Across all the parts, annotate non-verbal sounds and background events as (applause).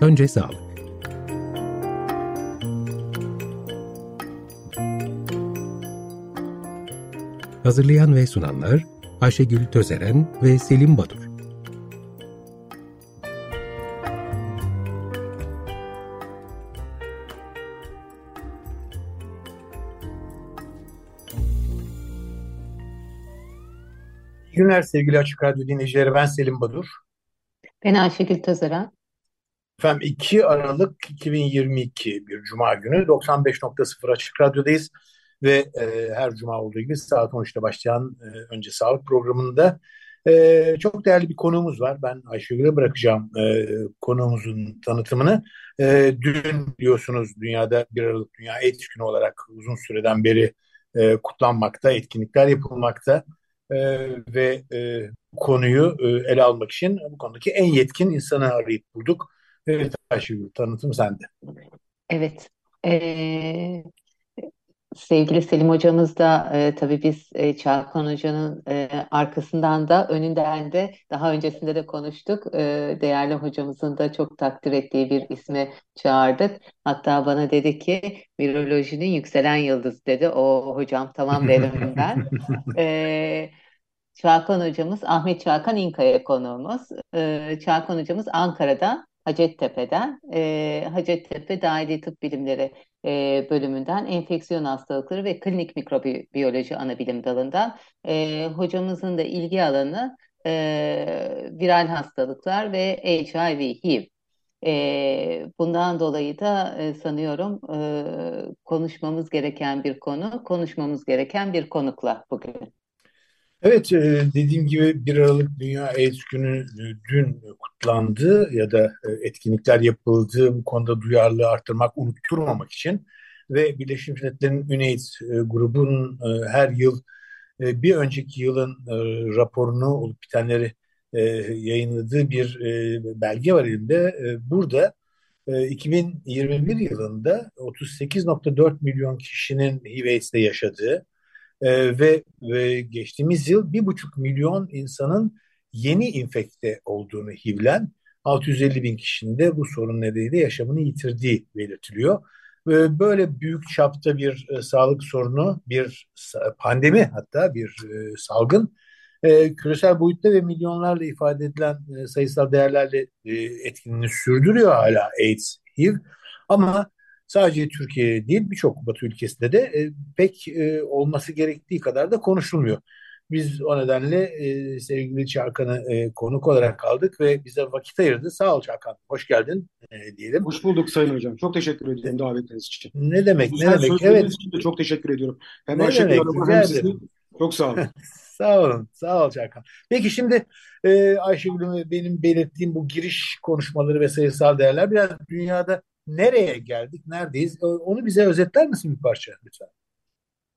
Önce sağlık. Hazırlayan ve sunanlar Ayşegül Tözeren ve Selim Badur. İyi günler sevgili Açık Radyo dinleyicileri. Ben Selim Badur. Ben Ayşegül Tözeren. Efendim 2 Aralık 2022 bir Cuma günü 95.0 Açık Radyo'dayız ve e, her Cuma olduğu gibi saat 13'te başlayan e, Önce Sağlık programında e, çok değerli bir konuğumuz var. Ben Ayşegül'e bırakacağım e, konuğumuzun tanıtımını. E, dün diyorsunuz dünyada 1 Aralık Dünya AIDS Günü olarak uzun süreden beri e, kutlanmakta, etkinlikler yapılmakta e, ve e, konuyu e, ele almak için bu konudaki en yetkin insanı arayıp bulduk. Evet Ayşegül, tanıtım sende. Evet. Ee, sevgili Selim hocamız da e, tabii biz e, Çağkan hocanın e, arkasından da önünden de daha öncesinde de konuştuk. E, değerli hocamızın da çok takdir ettiği bir ismi çağırdık. Hatta bana dedi ki virolojinin yükselen yıldız dedi. O hocam tamam (laughs) dedim ben. E, Çağkan hocamız Ahmet Çağkan İnkaya konuğumuz. E, Çağkan hocamız Ankara'dan Hacettepe'den e, Hacettepe Dahili Tıp Bilimleri e, bölümünden enfeksiyon hastalıkları ve klinik mikrobiyoloji ana bilim dalından e, hocamızın da ilgi alanı e, viral hastalıklar ve HIV, HIV. E, bundan dolayı da e, sanıyorum e, konuşmamız gereken bir konu, konuşmamız gereken bir konukla bugün. Evet, e, dediğim gibi 1 Aralık Dünya AIDS Günü e, dün kutlandı ya da e, etkinlikler yapıldı bu konuda duyarlılığı arttırmak, unutturmamak için ve Birleşmiş Milletler'in UNAIDS grubunun her yıl bir önceki yılın raporunu olup bitenleri yayınladığı bir belge var elimde. Burada 2021 yılında 38.4 milyon kişinin HIV/AIDS'te yaşadığı e, ve, ve geçtiğimiz yıl bir buçuk milyon insanın yeni infekte olduğunu HIV'len 650 bin kişinin de bu sorun nedeniyle yaşamını yitirdiği belirtiliyor. Ve böyle büyük çapta bir e, sağlık sorunu, bir pandemi hatta bir e, salgın e, küresel boyutta ve milyonlarla ifade edilen e, sayısal değerlerle e, etkinliğini sürdürüyor hala AIDS, HIV. Ama sadece Türkiye değil birçok Batı ülkesinde de e, pek e, olması gerektiği kadar da konuşulmuyor. Biz o nedenle e, sevgili Çağkan'ı e, konuk olarak kaldık ve bize vakit ayırdı. Sağ ol Çağkan, hoş geldin e, diyelim. Hoş bulduk Sayın Hocam. Çok teşekkür ederim davetiniz için. Ne demek, ne demek. Evet. için de çok teşekkür ediyorum. Hem Ayşegül Hanım'a hem çok sağ olun. (laughs) sağ olun, sağ ol Çağkan. Peki şimdi e, Ayşegül'ün benim belirttiğim bu giriş konuşmaları ve sayısal değerler biraz dünyada nereye geldik, neredeyiz? Onu bize özetler misin bir parça lütfen?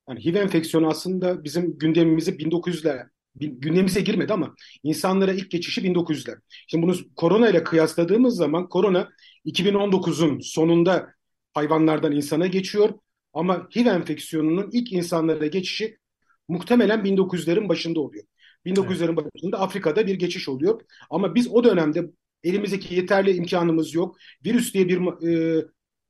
Yani HIV enfeksiyonu aslında bizim gündemimizi 1900'ler gündemimize girmedi ama insanlara ilk geçişi 1900'ler. Şimdi bunu korona ile kıyasladığımız zaman korona 2019'un sonunda hayvanlardan insana geçiyor ama HIV enfeksiyonunun ilk insanlara geçişi muhtemelen 1900'lerin başında oluyor. 1900'lerin evet. başında Afrika'da bir geçiş oluyor. Ama biz o dönemde Elimizdeki yeterli imkanımız yok. Virüs diye bir e,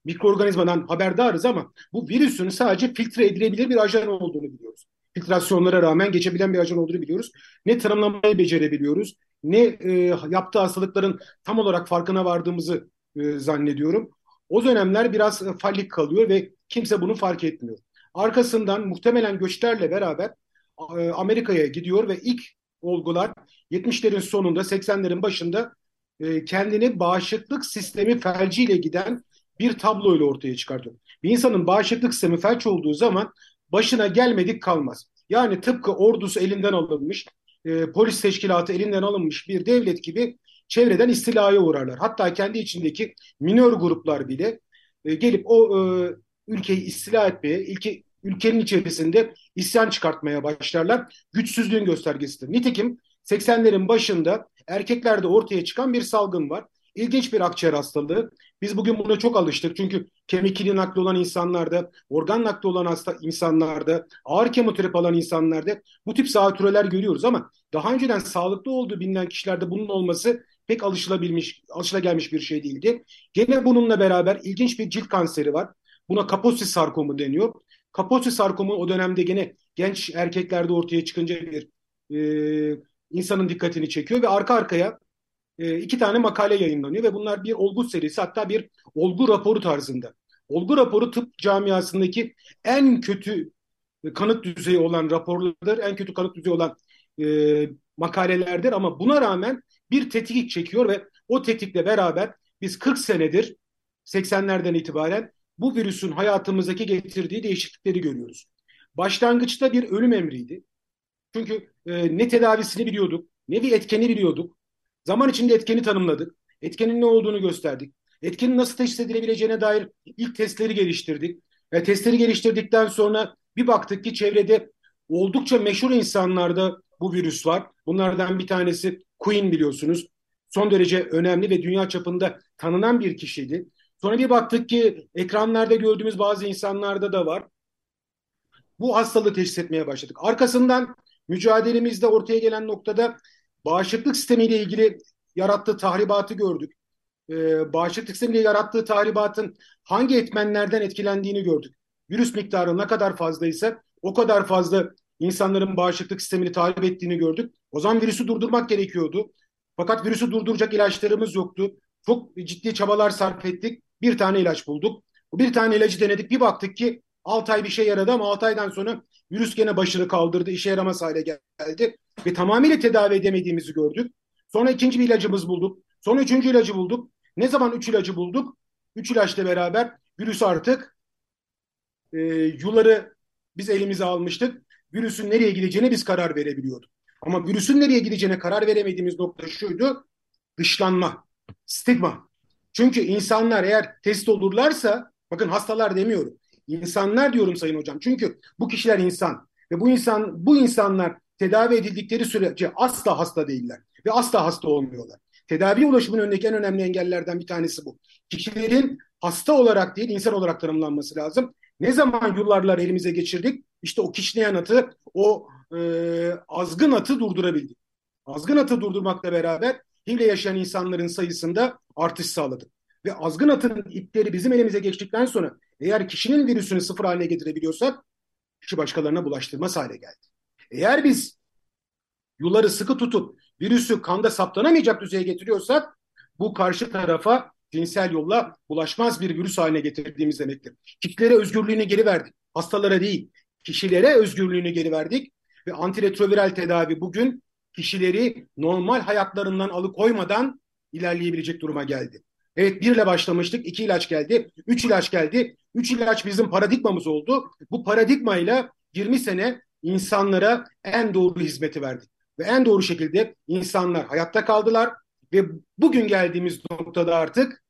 mikroorganizmadan haberdarız ama bu virüsün sadece filtre edilebilir bir ajan olduğunu biliyoruz. Filtrasyonlara rağmen geçebilen bir ajan olduğunu biliyoruz. Ne tanımlamayı becerebiliyoruz, ne e, yaptığı hastalıkların tam olarak farkına vardığımızı e, zannediyorum. O dönemler biraz e, fallik kalıyor ve kimse bunu fark etmiyor. Arkasından muhtemelen göçlerle beraber e, Amerika'ya gidiyor ve ilk olgular 70'lerin sonunda 80'lerin başında e, kendini bağışıklık sistemi felciyle giden bir tabloyla ortaya çıkartıyor. Bir insanın bağışıklık sistemi felç olduğu zaman başına gelmedik kalmaz. Yani tıpkı ordusu elinden alınmış, e, polis teşkilatı elinden alınmış bir devlet gibi çevreden istilaya uğrarlar. Hatta kendi içindeki minör gruplar bile e, gelip o e, ülkeyi istila etmeye, ilki, ülkenin içerisinde isyan çıkartmaya başlarlar. Güçsüzlüğün göstergesidir. Nitekim 80'lerin başında erkeklerde ortaya çıkan bir salgın var. İlginç bir akciğer hastalığı. Biz bugün buna çok alıştık. Çünkü kemik iliği nakli olan insanlarda, organ nakli olan hasta insanlarda, ağır kemoterapi alan insanlarda bu tip zatüreler görüyoruz ama daha önceden sağlıklı olduğu bilinen kişilerde bunun olması pek alışılabilmiş, alışılagelmiş bir şey değildi. Gene bununla beraber ilginç bir cilt kanseri var. Buna Kaposi sarkomu deniyor. Kaposi sarkomu o dönemde gene genç erkeklerde ortaya çıkınca bir e, insanın dikkatini çekiyor ve arka arkaya e, iki tane makale yayınlanıyor ve bunlar bir olgu serisi hatta bir olgu raporu tarzında. Olgu raporu tıp camiasındaki en kötü kanıt düzeyi olan raporlardır, en kötü kanıt düzeyi olan e, makalelerdir ama buna rağmen bir tetik çekiyor ve o tetikle beraber biz 40 senedir 80'lerden itibaren bu virüsün hayatımızdaki getirdiği değişiklikleri görüyoruz. Başlangıçta bir ölüm emriydi. Çünkü e, ne tedavisini biliyorduk, ne bir etkeni biliyorduk. Zaman içinde etkeni tanımladık. Etkenin ne olduğunu gösterdik. Etkenin nasıl teşhis edilebileceğine dair ilk testleri geliştirdik. E, testleri geliştirdikten sonra bir baktık ki çevrede oldukça meşhur insanlarda bu virüs var. Bunlardan bir tanesi Queen biliyorsunuz. Son derece önemli ve dünya çapında tanınan bir kişiydi. Sonra bir baktık ki ekranlarda gördüğümüz bazı insanlarda da var. Bu hastalığı teşhis etmeye başladık. Arkasından mücadelemizde ortaya gelen noktada bağışıklık sistemiyle ilgili yarattığı tahribatı gördük. Ee, bağışıklık sistemiyle yarattığı tahribatın hangi etmenlerden etkilendiğini gördük. Virüs miktarı ne kadar fazlaysa o kadar fazla insanların bağışıklık sistemini tahrip ettiğini gördük. O zaman virüsü durdurmak gerekiyordu. Fakat virüsü durduracak ilaçlarımız yoktu. Çok ciddi çabalar sarf ettik. Bir tane ilaç bulduk. Bu bir tane ilacı denedik. Bir baktık ki 6 ay bir şey yaradı ama 6 aydan sonra virüs gene başını kaldırdı. işe yaramaz hale geldi. Ve tamamıyla tedavi edemediğimizi gördük. Sonra ikinci bir ilacımız bulduk. Sonra üçüncü ilacı bulduk. Ne zaman üç ilacı bulduk? Üç ilaçla beraber virüs artık e, yuları biz elimize almıştık. Virüsün nereye gideceğine biz karar verebiliyorduk. Ama virüsün nereye gideceğine karar veremediğimiz nokta şuydu. Dışlanma, stigma. Çünkü insanlar eğer test olurlarsa, bakın hastalar demiyorum. İnsanlar diyorum sayın hocam. Çünkü bu kişiler insan ve bu insan bu insanlar tedavi edildikleri sürece asla hasta değiller ve asla hasta olmuyorlar. Tedavi ulaşımının önündeki en önemli engellerden bir tanesi bu. Kişilerin hasta olarak değil insan olarak tanımlanması lazım. Ne zaman yıllarlar elimize geçirdik? İşte o kişneyen atı, o e, azgın atı durdurabildik. Azgın atı durdurmakla beraber HIV'le yaşayan insanların sayısında artış sağladık. Ve azgın atın ipleri bizim elimize geçtikten sonra eğer kişinin virüsünü sıfır haline getirebiliyorsak kişi başkalarına bulaştırmaz hale geldi. Eğer biz yuları sıkı tutup virüsü kanda saptanamayacak düzeye getiriyorsak bu karşı tarafa cinsel yolla bulaşmaz bir virüs haline getirdiğimiz demektir. Kişilere özgürlüğünü geri verdik. Hastalara değil, kişilere özgürlüğünü geri verdik ve antiretroviral tedavi bugün kişileri normal hayatlarından alıkoymadan ilerleyebilecek duruma geldi. Evet bir ile başlamıştık, iki ilaç geldi, üç ilaç geldi. Üç ilaç bizim paradigmamız oldu. Bu paradigmayla 20 sene insanlara en doğru hizmeti verdik. Ve en doğru şekilde insanlar hayatta kaldılar ve bugün geldiğimiz noktada artık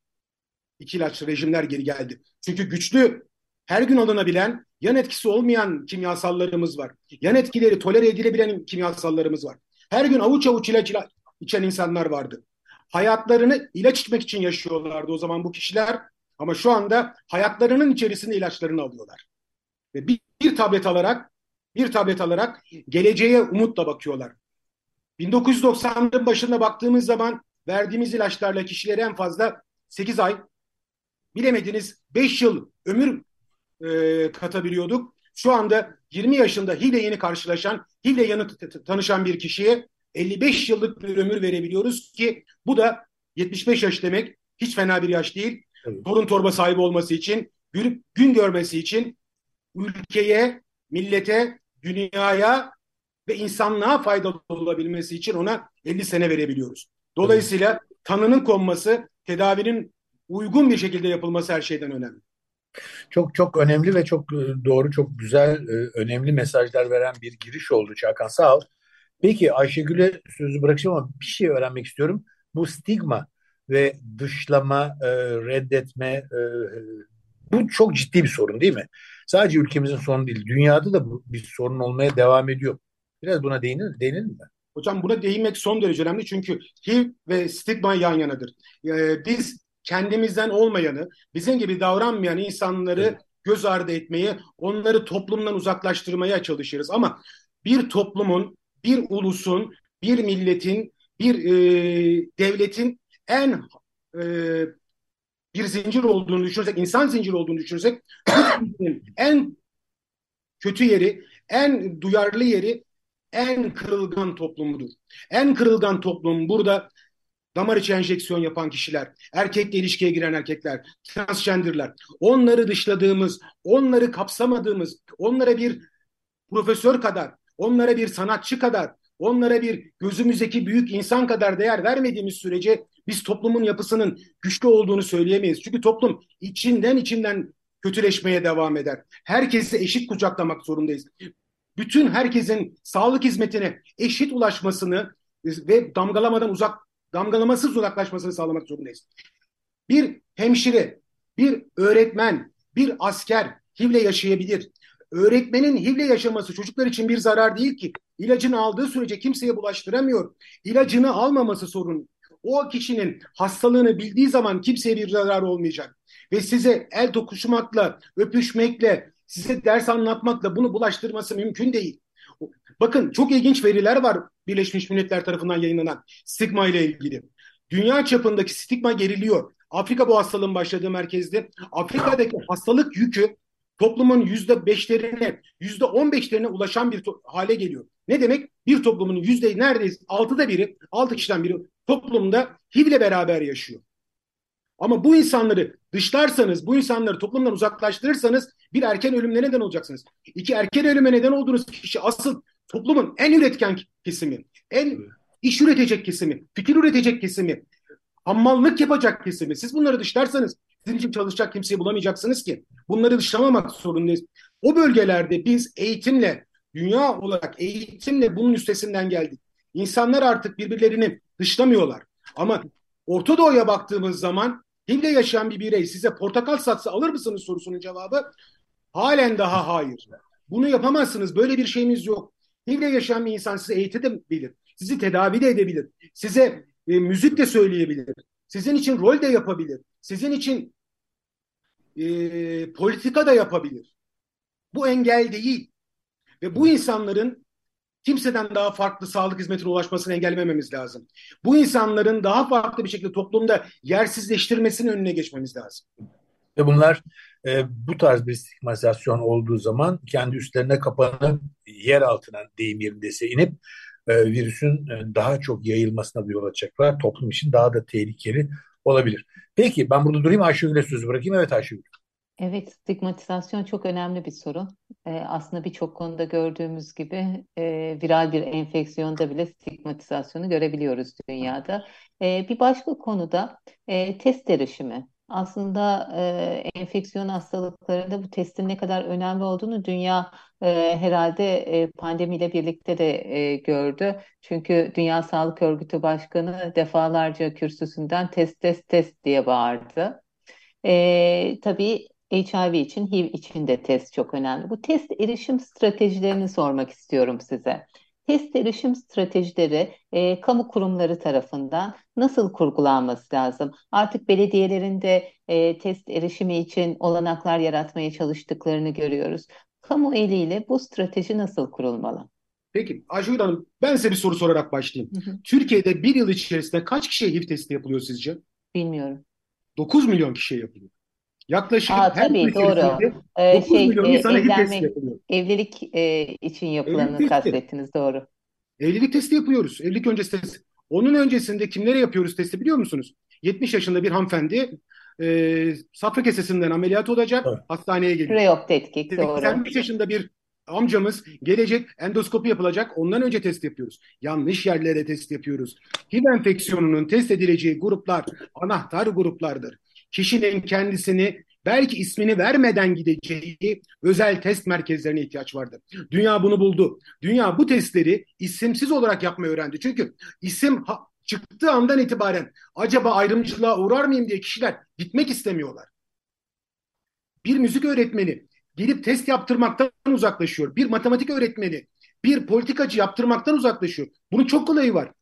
iki ilaç rejimler geri geldi. Çünkü güçlü, her gün alınabilen, yan etkisi olmayan kimyasallarımız var. Yan etkileri tolere edilebilen kimyasallarımız var. Her gün avuç avuç ilaç içen insanlar vardı. Hayatlarını ilaç içmek için yaşıyorlardı o zaman bu kişiler. Ama şu anda hayatlarının içerisinde ilaçlarını alıyorlar. Ve bir, bir tablet alarak bir tablet alarak geleceğe umutla bakıyorlar. 1990'ların başında baktığımız zaman verdiğimiz ilaçlarla kişilere en fazla 8 ay bilemediniz 5 yıl ömür e, katabiliyorduk. Şu anda 20 yaşında HIV yeni karşılaşan, HIV yeni tanışan bir kişiye 55 yıllık bir ömür verebiliyoruz ki bu da 75 yaş demek hiç fena bir yaş değil. Evet. Torun torba sahibi olması için, gün, gün görmesi için ülkeye, millete, dünyaya ve insanlığa faydalı olabilmesi için ona 50 sene verebiliyoruz. Dolayısıyla evet. tanının konması, tedavinin uygun bir şekilde yapılması her şeyden önemli. Çok çok önemli ve çok e, doğru, çok güzel, e, önemli mesajlar veren bir giriş oldu Çakan. Sağ ol. Peki Ayşegül'e sözü bırakacağım ama bir şey öğrenmek istiyorum. Bu stigma ve dışlama, e, reddetme bu çok ciddi bir sorun değil mi? Sadece ülkemizin sorunu değil, dünyada da bu bir sorun olmaya devam ediyor. Biraz buna değinir, değinir mi? Hocam buna değinmek son derece önemli çünkü HIV ve stigma yan yanadır. Ee, biz kendimizden olmayanı, bizim gibi davranmayan insanları evet. göz ardı etmeyi, onları toplumdan uzaklaştırmaya çalışırız. Ama bir toplumun, bir ulusun, bir milletin, bir e, devletin en e, bir zincir olduğunu düşünürsek, insan zinciri olduğunu düşünürsek (clears throat) en kötü yeri, en duyarlı yeri en kırılgan toplumudur. En kırılgan toplum burada damar içi enjeksiyon yapan kişiler, erkekle ilişkiye giren erkekler, transgenderler, onları dışladığımız, onları kapsamadığımız, onlara bir profesör kadar, onlara bir sanatçı kadar, onlara bir gözümüzdeki büyük insan kadar değer vermediğimiz sürece biz toplumun yapısının güçlü olduğunu söyleyemeyiz. Çünkü toplum içinden içinden kötüleşmeye devam eder. Herkesi eşit kucaklamak zorundayız. Bütün herkesin sağlık hizmetine eşit ulaşmasını ve damgalamadan uzak damgalamasız uzaklaşmasını sağlamak zorundayız. Bir hemşire, bir öğretmen, bir asker HIV'le yaşayabilir. Öğretmenin HIV'le yaşaması çocuklar için bir zarar değil ki. İlacını aldığı sürece kimseye bulaştıramıyor. İlacını almaması sorun. O kişinin hastalığını bildiği zaman kimseye bir zarar olmayacak. Ve size el dokuşmakla, öpüşmekle, size ders anlatmakla bunu bulaştırması mümkün değil. Bakın çok ilginç veriler var Birleşmiş Milletler tarafından yayınlanan stigma ile ilgili. Dünya çapındaki stigma geriliyor. Afrika bu hastalığın başladığı merkezde. Afrika'daki hastalık yükü toplumun yüzde beşlerine, yüzde on beşlerine ulaşan bir hale geliyor. Ne demek? Bir toplumun yüzde neredeyse altıda biri, altı kişiden biri toplumda HIV ile beraber yaşıyor. Ama bu insanları dışlarsanız, bu insanları toplumdan uzaklaştırırsanız bir erken ölümle neden olacaksınız. İki erken ölüme neden olduğunuz kişi asıl toplumun en üretken kesimi, en iş üretecek kesimi, fikir üretecek kesimi, hammallık yapacak kesimi. Siz bunları dışlarsanız sizin için çalışacak kimseyi bulamayacaksınız ki. Bunları dışlamamak zorundayız. O bölgelerde biz eğitimle, dünya olarak eğitimle bunun üstesinden geldik. İnsanlar artık birbirlerini dışlamıyorlar. Ama Orta Doğu'ya baktığımız zaman HIV'le yaşayan bir birey size portakal satsa alır mısınız sorusunun cevabı halen daha hayır. Bunu yapamazsınız. Böyle bir şeyimiz yok. HIV'le yaşayan bir insan size eğitebilir. Sizi tedavi de edebilir. Size e, müzik de söyleyebilir. Sizin için rol de yapabilir. Sizin için e, politika da yapabilir. Bu engel değil. Ve bu insanların kimseden daha farklı sağlık hizmetine ulaşmasını engellememiz lazım. Bu insanların daha farklı bir şekilde toplumda yersizleştirmesinin önüne geçmemiz lazım. Ve bunlar e, bu tarz bir stigmatizasyon olduğu zaman kendi üstlerine kapanıp yer altına deyim yerindeyse inip e, virüsün e, daha çok yayılmasına da yol açacaklar. Toplum için daha da tehlikeli olabilir. Peki ben burada durayım Ayşegül'e sözü bırakayım. Evet Ayşegül. Evet, stigmatizasyon çok önemli bir sorun. Ee, aslında birçok konuda gördüğümüz gibi e, viral bir enfeksiyonda bile stigmatizasyonu görebiliyoruz dünyada. E, bir başka konuda e, test erişimi. Aslında e, enfeksiyon hastalıklarında bu testin ne kadar önemli olduğunu dünya e, herhalde e, pandemiyle birlikte de e, gördü. Çünkü Dünya Sağlık Örgütü Başkanı defalarca kürsüsünden test test test diye bağırdı. E, tabii HIV için, HIV için de test çok önemli. Bu test erişim stratejilerini sormak istiyorum size. Test erişim stratejileri e, kamu kurumları tarafından nasıl kurgulanması lazım? Artık belediyelerinde e, test erişimi için olanaklar yaratmaya çalıştıklarını görüyoruz. Kamu eliyle bu strateji nasıl kurulmalı? Peki Ayşegül Hanım ben size bir soru sorarak başlayayım. Hı hı. Türkiye'de bir yıl içerisinde kaç kişiye HIV testi yapılıyor sizce? Bilmiyorum. 9 milyon kişiye yapılıyor. Yaklaşık Aa, her tabii doğru. Ee, şey, milyon e, insana evlenme, yapılıyor. Evlilik e, için yapılanı evlilik kastettiniz doğru. Evlilik testi yapıyoruz. Evlilik öncesi testi. Onun öncesinde kimlere yapıyoruz testi biliyor musunuz? 70 yaşında bir hanımefendi e, safra kesesinden ameliyat olacak evet. hastaneye geliyor. Preop tetkik doğru. 85 yaşında bir amcamız gelecek endoskopi yapılacak ondan önce test yapıyoruz. Yanlış yerlere test yapıyoruz. HIV enfeksiyonunun test edileceği gruplar anahtar gruplardır kişinin kendisini belki ismini vermeden gideceği özel test merkezlerine ihtiyaç vardı. Dünya bunu buldu. Dünya bu testleri isimsiz olarak yapmayı öğrendi. Çünkü isim ha, çıktığı andan itibaren acaba ayrımcılığa uğrar mıyım diye kişiler gitmek istemiyorlar. Bir müzik öğretmeni gelip test yaptırmaktan uzaklaşıyor. Bir matematik öğretmeni, bir politikacı yaptırmaktan uzaklaşıyor. Bunun çok kolayı var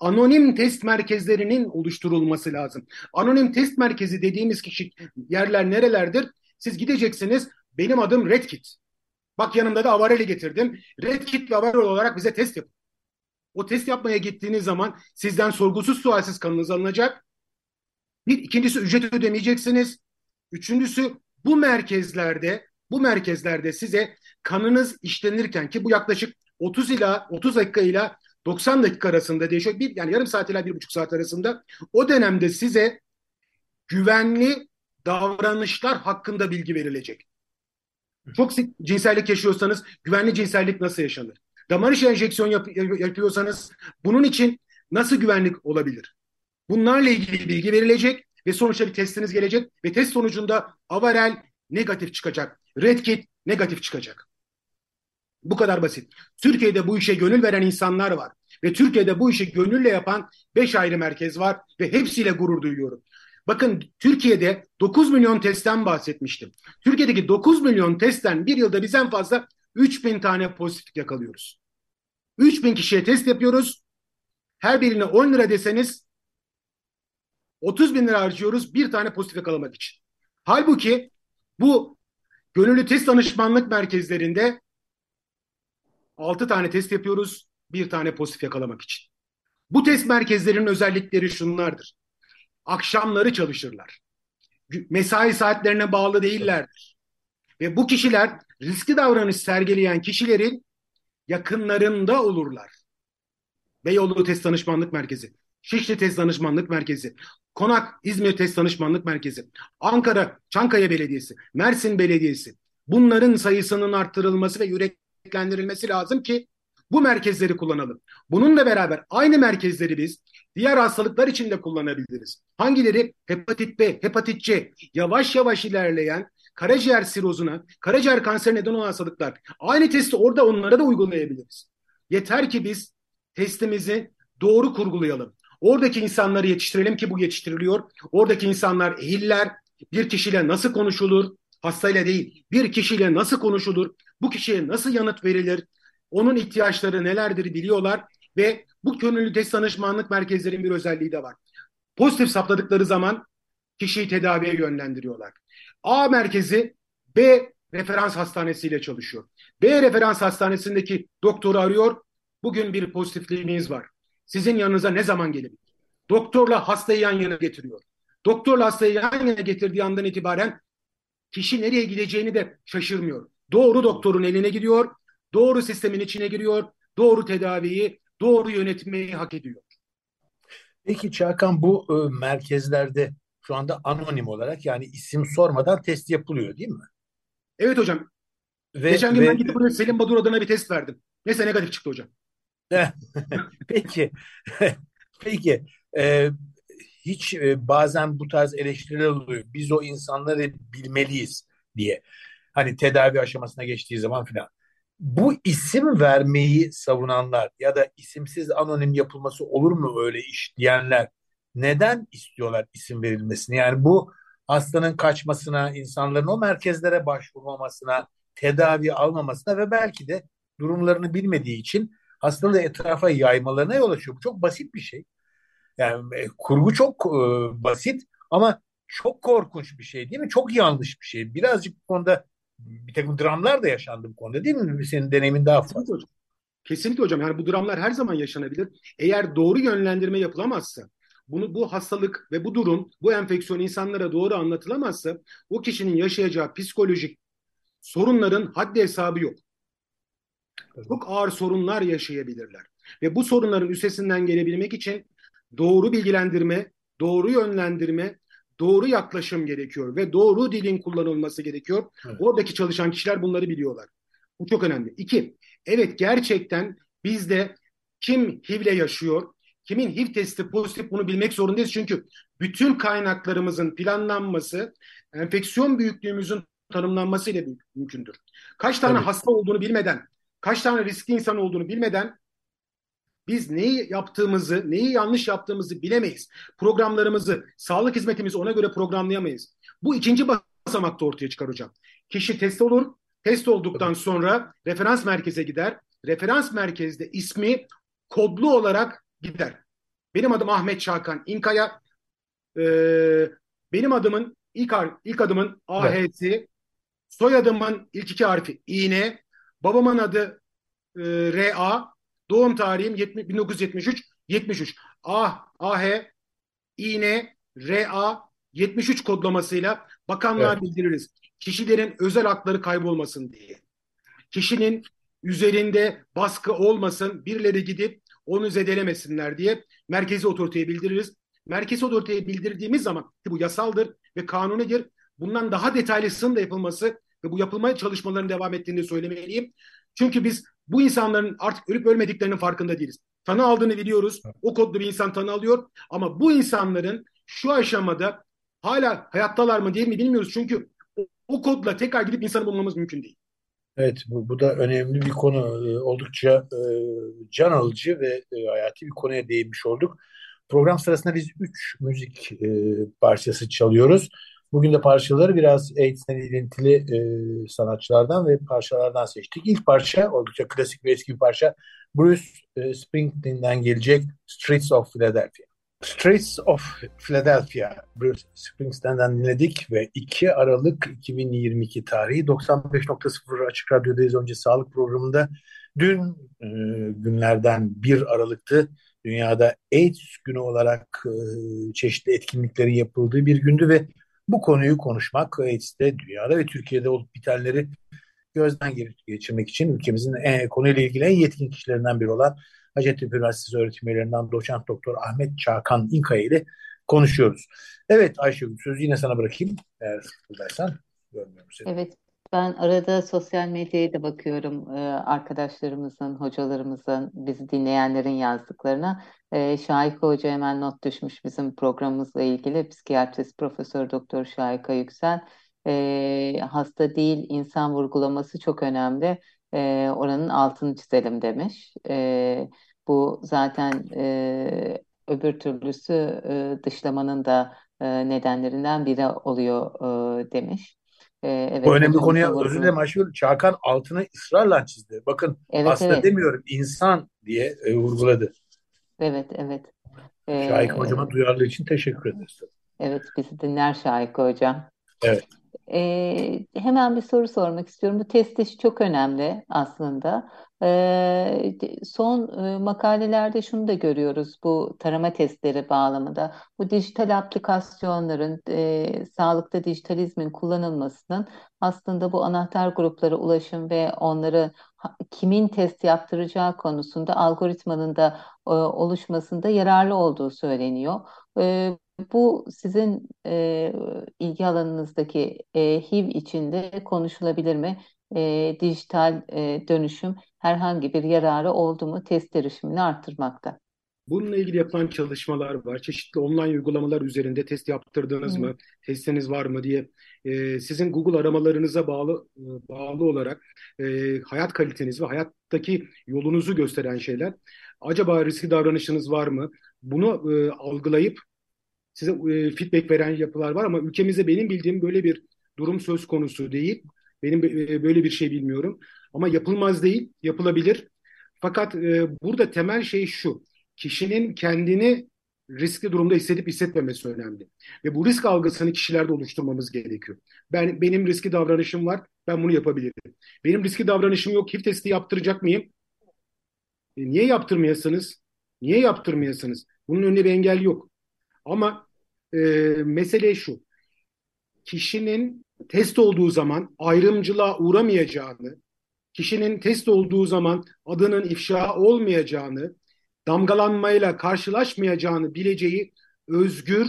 anonim test merkezlerinin oluşturulması lazım. Anonim test merkezi dediğimiz kişi yerler nerelerdir? Siz gideceksiniz. Benim adım Redkit. Bak yanımda da Avarel'i getirdim. Redkit ve Avarel olarak bize test yapın. O test yapmaya gittiğiniz zaman sizden sorgusuz sualsiz kanınız alınacak. Bir, ikincisi ücret ödemeyeceksiniz. Üçüncüsü bu merkezlerde bu merkezlerde size kanınız işlenirken ki bu yaklaşık 30 ila 30 dakika ile 90 dakika arasında değişiyor. Bir, yani yarım saat ile bir buçuk saat arasında o dönemde size güvenli davranışlar hakkında bilgi verilecek. Çok cinsellik yaşıyorsanız güvenli cinsellik nasıl yaşanır? Damar içi enjeksiyon yap yapıyorsanız bunun için nasıl güvenlik olabilir? Bunlarla ilgili bilgi verilecek ve sonuçta bir testiniz gelecek ve test sonucunda avarel negatif çıkacak. Red kit negatif çıkacak. Bu kadar basit. Türkiye'de bu işe gönül veren insanlar var. Ve Türkiye'de bu işi gönülle yapan 5 ayrı merkez var ve hepsiyle gurur duyuyorum. Bakın Türkiye'de 9 milyon testten bahsetmiştim. Türkiye'deki 9 milyon testten bir yılda biz en fazla 3 bin tane pozitif yakalıyoruz. 3 bin kişiye test yapıyoruz. Her birine 10 lira deseniz 30 bin lira harcıyoruz bir tane pozitif yakalamak için. Halbuki bu gönüllü test danışmanlık merkezlerinde 6 tane test yapıyoruz bir tane pozitif yakalamak için. Bu test merkezlerinin özellikleri şunlardır. Akşamları çalışırlar. Mesai saatlerine bağlı değillerdir. Ve bu kişiler riskli davranış sergileyen kişilerin yakınlarında olurlar. Beyoğlu Test Danışmanlık Merkezi, Şişli Test Danışmanlık Merkezi, Konak İzmir Test Danışmanlık Merkezi, Ankara Çankaya Belediyesi, Mersin Belediyesi. Bunların sayısının arttırılması ve yüreklendirilmesi lazım ki bu merkezleri kullanalım. Bununla beraber aynı merkezleri biz diğer hastalıklar için de kullanabiliriz. Hangileri? Hepatit B, hepatit C, yavaş yavaş ilerleyen karaciğer sirozuna, karaciğer kanseri neden olan hastalıklar. Aynı testi orada onlara da uygulayabiliriz. Yeter ki biz testimizi doğru kurgulayalım. Oradaki insanları yetiştirelim ki bu yetiştiriliyor. Oradaki insanlar ehiller. Bir kişiyle nasıl konuşulur? Hastayla değil. Bir kişiyle nasıl konuşulur? Bu kişiye nasıl yanıt verilir? Onun ihtiyaçları nelerdir biliyorlar ve bu gönüllü test danışmanlık merkezlerinin bir özelliği de var. Pozitif sapladıkları zaman kişiyi tedaviye yönlendiriyorlar. A merkezi B referans hastanesiyle çalışıyor. B referans hastanesindeki doktoru arıyor. Bugün bir pozitifliğiniz var. Sizin yanınıza ne zaman gelebilir? Doktorla hastayı yan yana getiriyor. Doktorla hastayı yan yana getirdiği andan itibaren kişi nereye gideceğini de şaşırmıyor. Doğru doktorun eline gidiyor, doğru sistemin içine giriyor, doğru tedaviyi, doğru yönetmeyi hak ediyor. Peki Çakan bu e, merkezlerde şu anda anonim olarak yani isim sormadan test yapılıyor değil mi? Evet hocam. Ve, Geçen gün ve... ben gidip buraya Selim Badur adına bir test verdim. Neyse negatif çıktı hocam. (laughs) Peki. (laughs) Peki. Ee, hiç e, bazen bu tarz eleştiriler oluyor. Biz o insanları bilmeliyiz diye. Hani tedavi aşamasına geçtiği zaman filan. Bu isim vermeyi savunanlar ya da isimsiz anonim yapılması olur mu öyle iş diyenler neden istiyorlar isim verilmesini? Yani bu hastanın kaçmasına, insanların o merkezlere başvurmamasına, tedavi almamasına ve belki de durumlarını bilmediği için hastalığı etrafa yaymalarına yol açıyor. Bu çok basit bir şey. Yani e, kurgu çok e, basit ama çok korkunç bir şey değil mi? Çok yanlış bir şey. Birazcık bu konuda bir takım dramlar da yaşandı bu konuda değil mi? Senin deneyimin daha fazla. Kesinlikle hocam. Kesinlikle hocam. Yani bu dramlar her zaman yaşanabilir. Eğer doğru yönlendirme yapılamazsa, bunu bu hastalık ve bu durum, bu enfeksiyon insanlara doğru anlatılamazsa o kişinin yaşayacağı psikolojik sorunların haddi hesabı yok. Çok ağır sorunlar yaşayabilirler. Ve bu sorunların üstesinden gelebilmek için doğru bilgilendirme, doğru yönlendirme, doğru yaklaşım gerekiyor ve doğru dilin kullanılması gerekiyor. Evet. Oradaki çalışan kişiler bunları biliyorlar. Bu çok önemli. İki, evet gerçekten bizde kim HIV'le yaşıyor, kimin HIV testi pozitif bunu bilmek zorundayız. Çünkü bütün kaynaklarımızın planlanması, enfeksiyon büyüklüğümüzün tanımlanması ile mümkündür. Kaç tane evet. hasta olduğunu bilmeden, kaç tane riskli insan olduğunu bilmeden biz neyi yaptığımızı, neyi yanlış yaptığımızı bilemeyiz. Programlarımızı, sağlık hizmetimizi ona göre programlayamayız. Bu ikinci basamakta ortaya çıkar hocam. Kişi test olur, test olduktan sonra referans merkeze gider. Referans merkezde ismi kodlu olarak gider. Benim adım Ahmet Çakan İnkaya. Ee, benim adımın ilk, ilk adımın AH'si. Evet. Soyadımın ilk iki harfi İğne. Babamın adı e, RA. Doğum tarihim 70, 1973, 73. Ah, AH, İN, RA 73 kodlamasıyla bakanlığa evet. bildiririz. Kişilerin özel hakları kaybolmasın diye. Kişinin üzerinde baskı olmasın, birileri gidip onu zedelemesinler diye merkezi otoriteye bildiririz. Merkezi otoriteye bildirdiğimiz zaman ki bu yasaldır ve kanunidir. Bundan daha detaylısının da yapılması ve bu yapılmaya çalışmaların devam ettiğini söylemeliyim. Çünkü biz bu insanların artık ölüp ölmediklerinin farkında değiliz. Tanı aldığını biliyoruz. O kodlu bir insan tanı alıyor. Ama bu insanların şu aşamada hala hayattalar mı değil mi bilmiyoruz. Çünkü o, o kodla tekrar gidip insanı bulmamız mümkün değil. Evet bu, bu da önemli bir konu. Ee, oldukça e, can alıcı ve e, hayati bir konuya değinmiş olduk. Program sırasında biz üç müzik e, parçası çalıyoruz. Bugün de parçaları biraz AIDS'le ilintili e, sanatçılardan ve parçalardan seçtik. İlk parça oldukça klasik ve eski bir parça. Bruce e, Springsteen'den gelecek Streets of Philadelphia. Streets of Philadelphia Bruce Springsteen'den dinledik ve 2 Aralık 2022 tarihi 95.0 Açık Radyo'dayız önce sağlık programında. Dün e, günlerden 1 Aralık'tı. Dünyada AIDS günü olarak e, çeşitli etkinliklerin yapıldığı bir gündü ve bu konuyu konuşmak, AIDS'te dünyada ve Türkiye'de olup bitenleri gözden geçirmek için ülkemizin en, konuyla ilgili en yetkin kişilerinden biri olan Hacettepe Üniversitesi öğretim üyelerinden doçent doktor Ahmet Çakan İnkaya ile konuşuyoruz. Evet Ayşegül sözü yine sana bırakayım eğer buradaysan. Görmüyorum seni. Evet ben arada sosyal medyaya da bakıyorum e, arkadaşlarımızın, hocalarımızın, bizi dinleyenlerin yazdıklarına. E, Şahika Hoca hemen not düşmüş bizim programımızla ilgili. Psikiyatrist Profesör Doktor Şahika Yüksel. E, hasta değil insan vurgulaması çok önemli. E, oranın altını çizelim demiş. Bu zaten öbür türlüsü e, dışlamanın da nedenlerinden biri oluyor demiş. Ee, evet, Bu önemli konuya özür dilerim Ayşegül. Çakan altını ısrarla çizdi. Bakın evet, hasta evet. demiyorum insan diye e, vurguladı. Evet evet. Ee, Şahik hocama duyarlı için teşekkür ederiz. Evet bizi dinler Şahik hocam. Evet. Ee, hemen bir soru sormak istiyorum. Bu test işi çok önemli aslında. Son makalelerde şunu da görüyoruz bu tarama testleri bağlamında. Bu dijital aplikasyonların, e, sağlıkta dijitalizmin kullanılmasının aslında bu anahtar gruplara ulaşım ve onları kimin test yaptıracağı konusunda algoritmanın da e, oluşmasında yararlı olduğu söyleniyor. E, bu sizin e, ilgi alanınızdaki e, HIV içinde konuşulabilir mi? E, dijital e, dönüşüm herhangi bir yararı oldu mu test erişimini arttırmakta? Bununla ilgili yapılan çalışmalar var. Çeşitli online uygulamalar üzerinde test yaptırdınız mı, testiniz var mı diye e, sizin Google aramalarınıza bağlı e, bağlı olarak e, hayat kaliteniz ve hayattaki yolunuzu gösteren şeyler. Acaba riskli davranışınız var mı? Bunu e, algılayıp size e, feedback veren yapılar var ama ülkemizde benim bildiğim böyle bir durum söz konusu değil. Benim e, böyle bir şey bilmiyorum. Ama yapılmaz değil, yapılabilir. Fakat e, burada temel şey şu. Kişinin kendini riskli durumda hissedip hissetmemesi önemli. Ve bu risk algısını kişilerde oluşturmamız gerekiyor. Ben benim riskli davranışım var, ben bunu yapabilirim. Benim riskli davranışım yok, HIV testi yaptıracak mıyım? E, niye yaptırmayasınız? Niye yaptırmayasınız? Bunun önünde bir engel yok. Ama e, mesele şu. Kişinin test olduğu zaman ayrımcılığa uğramayacağını, kişinin test olduğu zaman adının ifşa olmayacağını, damgalanmayla karşılaşmayacağını bileceği özgür,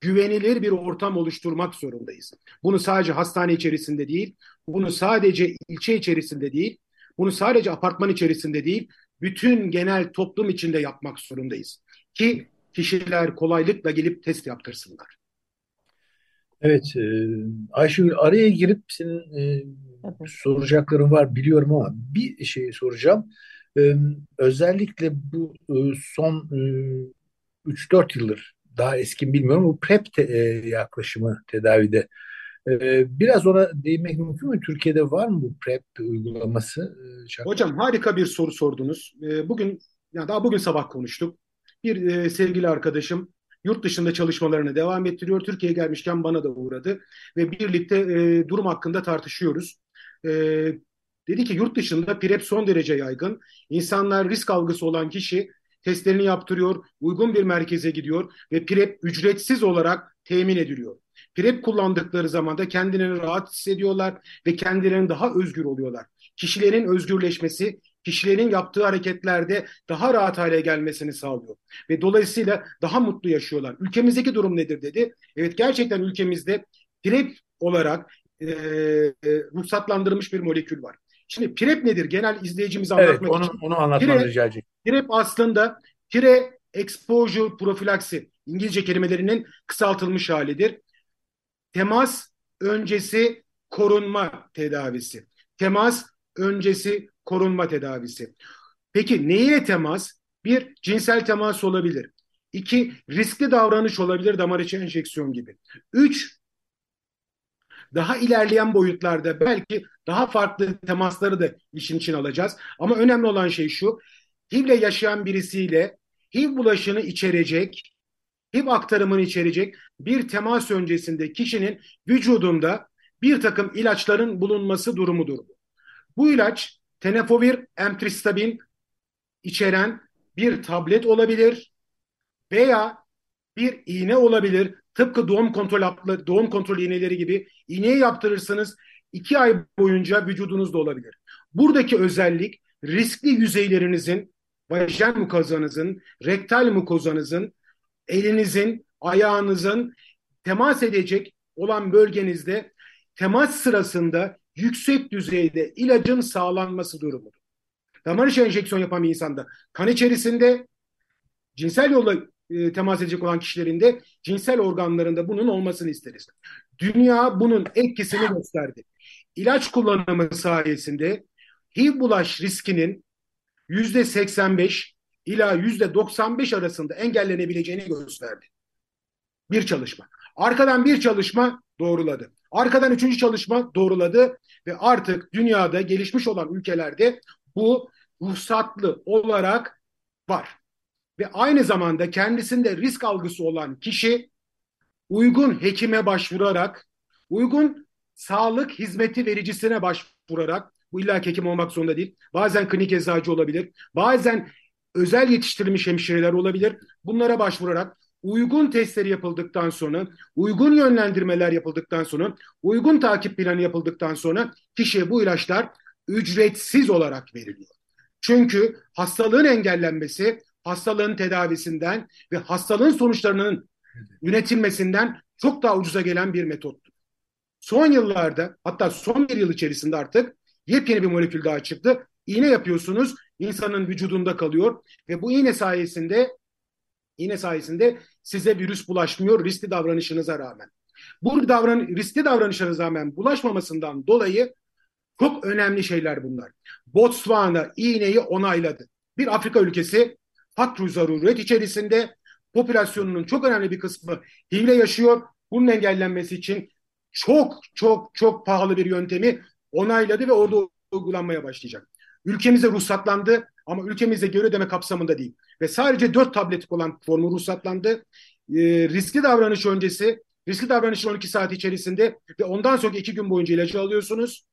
güvenilir bir ortam oluşturmak zorundayız. Bunu sadece hastane içerisinde değil, bunu sadece ilçe içerisinde değil, bunu sadece apartman içerisinde değil, bütün genel toplum içinde yapmak zorundayız. Ki kişiler kolaylıkla gelip test yaptırsınlar. Evet, e, Ayşegül araya girip senin e, soracakların var biliyorum ama bir şey soracağım. E, özellikle bu e, son e, 3-4 yıldır daha eski bilmiyorum bu PrEP te, e, yaklaşımı tedavide. E, biraz ona değinmek mümkün mü? Türkiye'de var mı bu PrEP uygulaması? E, Hocam harika bir soru sordunuz. E, bugün ya daha bugün sabah konuştuk. Bir e, sevgili arkadaşım yurt dışında çalışmalarını devam ettiriyor. Türkiye'ye gelmişken bana da uğradı ve birlikte e, durum hakkında tartışıyoruz. E, Dedi ki yurt dışında PrEP son derece yaygın. İnsanlar risk algısı olan kişi testlerini yaptırıyor, uygun bir merkeze gidiyor ve PrEP ücretsiz olarak temin ediliyor. PrEP kullandıkları zaman da kendilerini rahat hissediyorlar ve kendilerini daha özgür oluyorlar. Kişilerin özgürleşmesi, kişilerin yaptığı hareketlerde daha rahat hale gelmesini sağlıyor. Ve dolayısıyla daha mutlu yaşıyorlar. Ülkemizdeki durum nedir dedi. Evet gerçekten ülkemizde PrEP olarak e, ruhsatlandırılmış bir molekül var. Şimdi PrEP nedir? Genel izleyicimize anlatmak evet, onu, için. onu anlatmanı PrEP, rica edecek. PrEP aslında Pre Exposure Profilaksi İngilizce kelimelerinin kısaltılmış halidir. Temas öncesi korunma tedavisi. Temas öncesi korunma tedavisi. Peki neye temas? Bir, cinsel temas olabilir. İki, riskli davranış olabilir damar içi enjeksiyon gibi. Üç, daha ilerleyen boyutlarda belki daha farklı temasları da işin için alacağız. Ama önemli olan şey şu, HIV'le yaşayan birisiyle HIV bulaşını içerecek, HIV aktarımını içerecek bir temas öncesinde kişinin vücudunda bir takım ilaçların bulunması durumudur. Bu ilaç tenofovir emtristabin içeren bir tablet olabilir veya bir iğne olabilir. Tıpkı doğum kontrol haplı, doğum kontrol iğneleri gibi iğneyi yaptırırsanız iki ay boyunca vücudunuzda olabilir. Buradaki özellik riskli yüzeylerinizin, vajen mukozanızın, rektal mukozanızın, elinizin, ayağınızın temas edecek olan bölgenizde temas sırasında yüksek düzeyde ilacın sağlanması durumudur. Damar içi enjeksiyon yapan bir insanda kan içerisinde cinsel yolla e, temas edecek olan kişilerinde cinsel organlarında bunun olmasını isteriz. Dünya bunun etkisini gösterdi. İlaç kullanımı sayesinde HIV bulaş riskinin yüzde 85 ila yüzde 95 arasında engellenebileceğini gösterdi. Bir çalışma. Arkadan bir çalışma doğruladı. Arkadan üçüncü çalışma doğruladı ve artık dünyada gelişmiş olan ülkelerde bu ruhsatlı olarak var. Ve aynı zamanda kendisinde risk algısı olan kişi uygun hekime başvurarak, uygun sağlık hizmeti vericisine başvurarak, bu illa hekim olmak zorunda değil, bazen klinik eczacı olabilir, bazen özel yetiştirilmiş hemşireler olabilir. Bunlara başvurarak uygun testleri yapıldıktan sonra, uygun yönlendirmeler yapıldıktan sonra, uygun takip planı yapıldıktan sonra kişiye bu ilaçlar ücretsiz olarak veriliyor. Çünkü hastalığın engellenmesi, hastalığın tedavisinden ve hastalığın sonuçlarının yönetilmesinden çok daha ucuza gelen bir metottur. Son yıllarda hatta son bir yıl içerisinde artık yepyeni bir molekül daha çıktı. İğne yapıyorsunuz, insanın vücudunda kalıyor ve bu iğne sayesinde iğne sayesinde size virüs bulaşmıyor riskli davranışınıza rağmen. Bu davran riskli davranışınıza rağmen bulaşmamasından dolayı çok önemli şeyler bunlar. Botswana iğneyi onayladı. Bir Afrika ülkesi hatru zaruret içerisinde popülasyonunun çok önemli bir kısmı HIV'le yaşıyor. Bunun engellenmesi için çok çok çok pahalı bir yöntemi onayladı ve orada uygulanmaya başlayacak. Ülkemize ruhsatlandı ama ülkemizde geri ödeme kapsamında değil. Ve sadece dört tabletlik olan formu ruhsatlandı. E, riskli davranış öncesi, riskli davranış 12 saat içerisinde ve ondan sonra iki gün boyunca ilacı alıyorsunuz.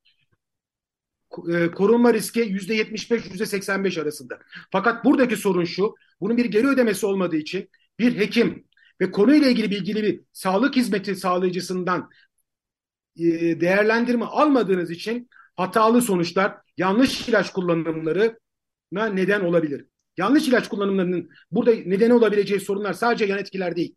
E, korunma riski yüzde 75 yüzde 85 arasında. Fakat buradaki sorun şu, bunun bir geri ödemesi olmadığı için bir hekim ve konuyla ilgili bilgili bir sağlık hizmeti sağlayıcısından e, değerlendirme almadığınız için hatalı sonuçlar, yanlış ilaç kullanımlarına neden olabilir. Yanlış ilaç kullanımlarının burada nedeni olabileceği sorunlar sadece yan etkiler değil.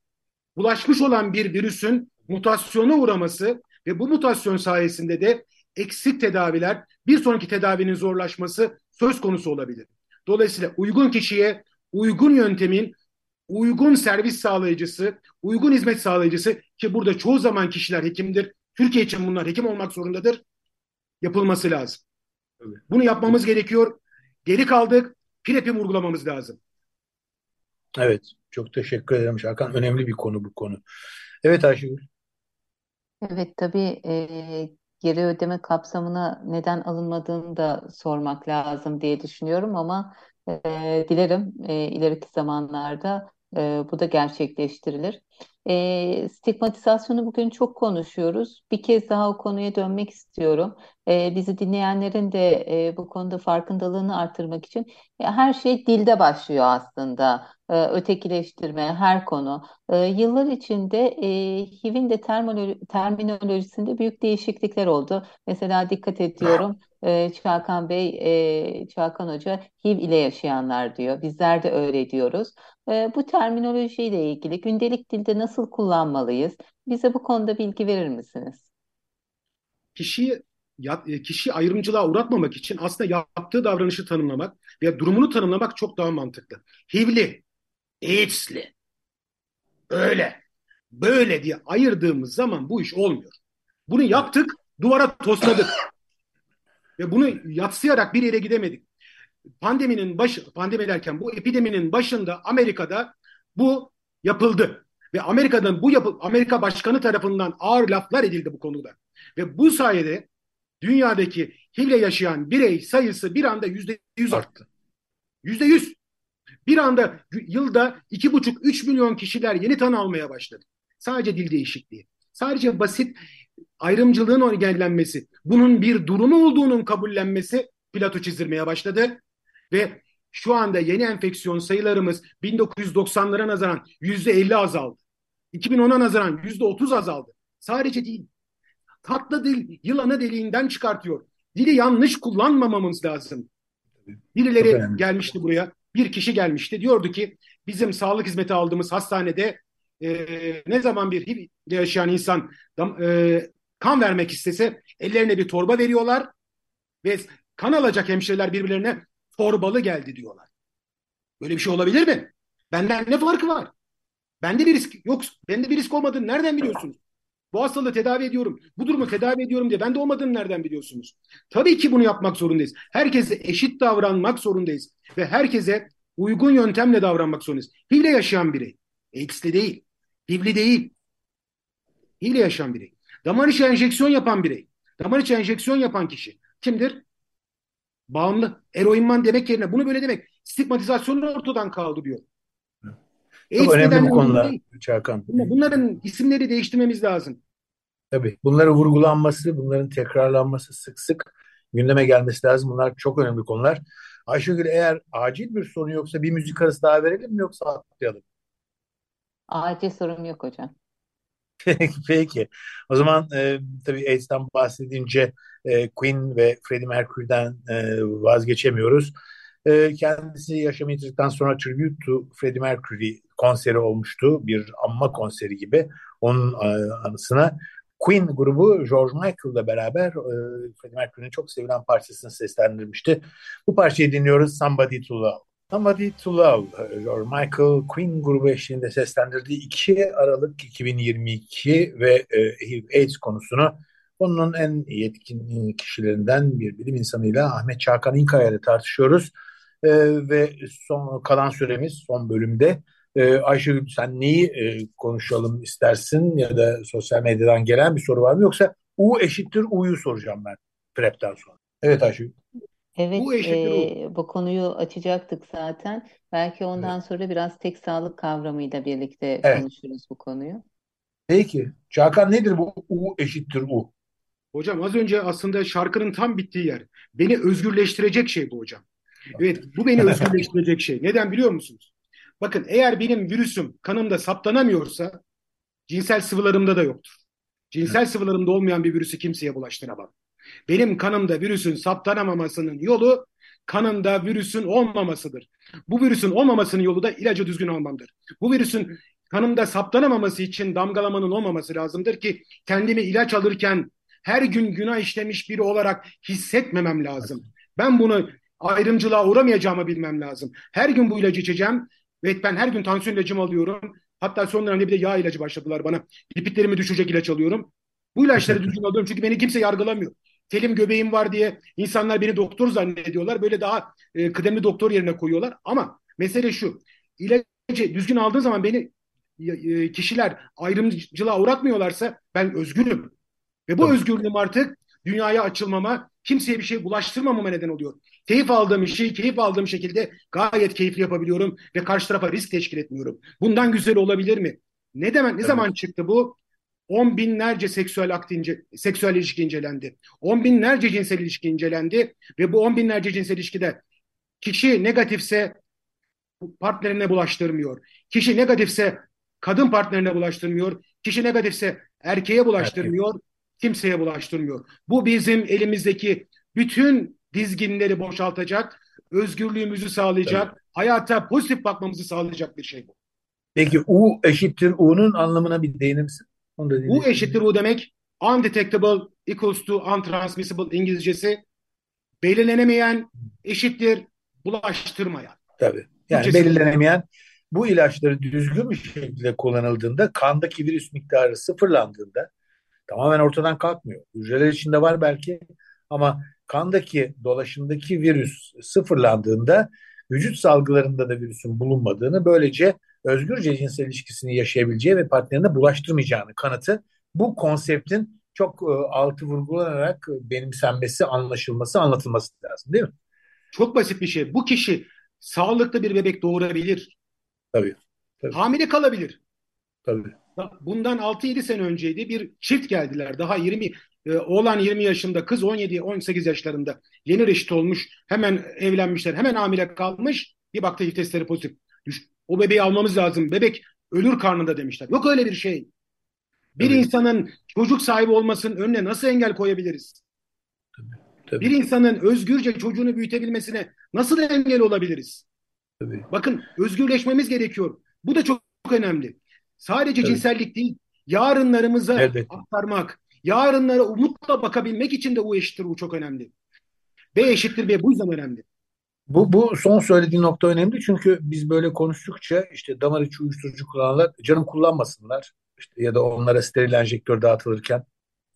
Bulaşmış olan bir virüsün mutasyona uğraması ve bu mutasyon sayesinde de eksik tedaviler, bir sonraki tedavinin zorlaşması söz konusu olabilir. Dolayısıyla uygun kişiye uygun yöntemin uygun servis sağlayıcısı, uygun hizmet sağlayıcısı ki burada çoğu zaman kişiler hekimdir. Türkiye için bunlar hekim olmak zorundadır. Yapılması lazım. Bunu yapmamız gerekiyor. Geri kaldık. PrEP'i vurgulamamız lazım. Evet. Çok teşekkür ederim Şarkan. Önemli bir konu bu konu. Evet Ayşegül. Evet tabii e, geri ödeme kapsamına neden alınmadığını da sormak lazım diye düşünüyorum ama e, dilerim e, ileriki zamanlarda e, bu da gerçekleştirilir. E, stigmatizasyonu bugün çok konuşuyoruz. Bir kez daha o konuya dönmek istiyorum. E, bizi dinleyenlerin de e, bu konuda farkındalığını artırmak için ya her şey dilde başlıyor aslında. E, ötekileştirme, her konu. E, yıllar içinde e, HIV'in de terminolojisinde büyük değişiklikler oldu. Mesela dikkat ediyorum. E, Çakan Bey, e, Çakan Hoca HIV ile yaşayanlar diyor. Bizler de öyle diyoruz. E, bu terminolojiyle ilgili gündelik dilde nasıl kullanmalıyız? Bize bu konuda bilgi verir misiniz? Kişiyi e, kişi ayrımcılığa uğratmamak için aslında yaptığı davranışı tanımlamak veya durumunu tanımlamak çok daha mantıklı. HIV'li, AIDS'li, öyle, böyle diye ayırdığımız zaman bu iş olmuyor. Bunu yaptık, duvara tosladık. Ve bunu yatsıyarak bir yere gidemedik. Pandeminin başı, pandemi derken bu epideminin başında Amerika'da bu yapıldı. Ve Amerika'dan bu yapı, Amerika Başkanı tarafından ağır laflar edildi bu konuda. Ve bu sayede dünyadaki HIV'le yaşayan birey sayısı bir anda yüzde yüz arttı. Yüzde yüz. Bir anda yılda iki buçuk üç milyon kişiler yeni tanı almaya başladı. Sadece dil değişikliği. Sadece basit ayrımcılığın engellenmesi, bunun bir durumu olduğunun kabullenmesi Plato çizdirmeye başladı. Ve şu anda yeni enfeksiyon sayılarımız 1990'lara nazaran %50 azaldı. 2010'a nazaran %30 azaldı. Sadece değil. Tatlı dil yılanı deliğinden çıkartıyor. Dili yanlış kullanmamamız lazım. Birileri gelmişti buraya. Bir kişi gelmişti. Diyordu ki bizim sağlık hizmeti aldığımız hastanede e, ne zaman bir HIV yaşayan insan e, kan vermek istese ellerine bir torba veriyorlar ve kan alacak hemşireler birbirlerine torbalı geldi diyorlar. Böyle bir şey olabilir mi? Benden ne farkı var? Bende bir risk yok. Bende bir risk olmadığını nereden biliyorsunuz? Bu hastalığı tedavi ediyorum. Bu durumu tedavi ediyorum diye bende olmadığını nereden biliyorsunuz? Tabii ki bunu yapmak zorundayız. Herkese eşit davranmak zorundayız. Ve herkese uygun yöntemle davranmak zorundayız. HIV'le yaşayan birey. AIDS'li değil. HIV'li değil. HIV'le yaşayan birey. Damar içi enjeksiyon yapan birey. Damar içi enjeksiyon yapan kişi. Kimdir? Bağımlı. Eroinman demek yerine bunu böyle demek. Stigmatizasyonu ortadan kaldırıyor. Çok önemli bu konular Çakan. Bunların isimleri değiştirmemiz lazım. Tabii. Bunların vurgulanması, bunların tekrarlanması sık sık gündeme gelmesi lazım. Bunlar çok önemli konular. Ayşegül eğer acil bir sorun yoksa bir müzik arası daha verelim mi yoksa atlayalım? Acil sorun yok hocam. (laughs) Peki, peki. O zaman e, tabii AIDS'ten bahsedince e, Queen ve Freddie Mercury'den e, vazgeçemiyoruz. E, kendisi yaşamı yitirdikten sonra Tribute to Freddie Mercury konseri olmuştu. Bir anma konseri gibi. Onun e, anısına Queen grubu George Michael'la beraber e, Freddie Mercury'nin çok sevilen parçasını seslendirmişti. Bu parçayı dinliyoruz Somebody to Love. Somebody to Love, George Michael Queen grubu eşliğinde seslendirdiği 2 Aralık 2022 ve e, AIDS konusunu onun en yetkin kişilerinden bir bilim insanıyla Ahmet Çakan İnkaya ile tartışıyoruz. E, ve son kalan süremiz son bölümde. E, Ayşegül sen neyi e, konuşalım istersin ya da sosyal medyadan gelen bir soru var mı yoksa U eşittir U'yu soracağım ben PrEP'ten sonra. Evet Ayşegül. Evet, bu e, bu konuyu açacaktık zaten. Belki ondan evet. sonra biraz tek sağlık kavramıyla birlikte evet. konuşuruz bu konuyu. Peki. Çakan nedir bu U eşittir U? Hocam az önce aslında şarkının tam bittiği yer. Beni özgürleştirecek şey bu hocam. Evet bu beni (laughs) özgürleştirecek şey. Neden biliyor musunuz? Bakın eğer benim virüsüm kanımda saptanamıyorsa cinsel sıvılarımda da yoktur. Cinsel sıvılarımda olmayan bir virüsü kimseye bulaştıramam. Benim kanımda virüsün saptanamamasının yolu kanımda virüsün olmamasıdır. Bu virüsün olmamasının yolu da ilacı düzgün almamdır. Bu virüsün kanımda saptanamaması için damgalamanın olmaması lazımdır ki kendimi ilaç alırken her gün günah işlemiş biri olarak hissetmemem lazım. Ben bunu ayrımcılığa uğramayacağımı bilmem lazım. Her gün bu ilacı içeceğim ve ben her gün tansiyon ilacımı alıyorum. Hatta son dönemde bir de yağ ilacı başladılar bana. Lipidlerimi düşürecek ilaç alıyorum. Bu ilaçları (laughs) düzgün alıyorum çünkü beni kimse yargılamıyor telim göbeğim var diye insanlar beni doktor zannediyorlar. Böyle daha e, kıdemli doktor yerine koyuyorlar. Ama mesele şu. İlacı düzgün aldığın zaman beni e, kişiler ayrımcılığa uğratmıyorlarsa ben özgürüm. Ve bu Tabii. özgürlüğüm artık dünyaya açılmama, kimseye bir şey bulaştırmamama neden oluyor. Keyif aldığım işi keyif aldığım şekilde gayet keyifli yapabiliyorum ve karşı tarafa risk teşkil etmiyorum. Bundan güzel olabilir mi? Ne demek? Ne evet. zaman çıktı bu? On binlerce seksüel akt ince, seksüel ilişki incelendi. On binlerce cinsel ilişki incelendi ve bu on binlerce cinsel ilişkide kişi negatifse partnerine bulaştırmıyor. Kişi negatifse kadın partnerine bulaştırmıyor. Kişi negatifse erkeğe bulaştırmıyor. Evet. Kimseye bulaştırmıyor. Bu bizim elimizdeki bütün dizginleri boşaltacak, özgürlüğümüzü sağlayacak, evet. hayata pozitif bakmamızı sağlayacak bir şey bu. Peki U eşittir U'nun anlamına bir değinir misin? Onu da U eşittir U demek undetectable equals to untransmissible İngilizcesi belirlenemeyen eşittir bulaştırmayan. Tabii. Yani Türkçesi belirlenemeyen bu ilaçları düzgün bir şekilde kullanıldığında kandaki virüs miktarı sıfırlandığında tamamen ortadan kalkmıyor. Hücreler içinde var belki ama kandaki dolaşımdaki virüs sıfırlandığında vücut salgılarında da virüsün bulunmadığını böylece özgürce cinsel ilişkisini yaşayabileceği ve partnerine bulaştırmayacağını kanıtı bu konseptin çok e, altı vurgulanarak benimsenmesi, anlaşılması, anlatılması lazım değil mi? Çok basit bir şey. Bu kişi sağlıklı bir bebek doğurabilir. Tabii. tabii. Hamile kalabilir. Tabii. Bundan 6-7 sene önceydi bir çift geldiler. Daha 20 e, oğlan 20 yaşında, kız 17-18 yaşlarında. Yeni reşit olmuş. Hemen evlenmişler. Hemen hamile kalmış. Bir baktı testleri pozitif. O bebeği almamız lazım. Bebek ölür karnında demişler. Yok öyle bir şey. Bir evet. insanın çocuk sahibi olmasının önüne nasıl engel koyabiliriz? Tabii, tabii. Bir insanın özgürce çocuğunu büyütebilmesine nasıl engel olabiliriz? Tabii. Bakın özgürleşmemiz gerekiyor. Bu da çok, çok önemli. Sadece tabii. cinsellik değil, yarınlarımıza evet. aktarmak, yarınlara umutla bakabilmek için de bu eşittir bu çok önemli. B eşittir B bu yüzden önemli. Bu, bu son söylediğin nokta önemli çünkü biz böyle konuştukça işte damar içi uyuşturucu kullananlar canım kullanmasınlar işte ya da onlara steril enjektör dağıtılırken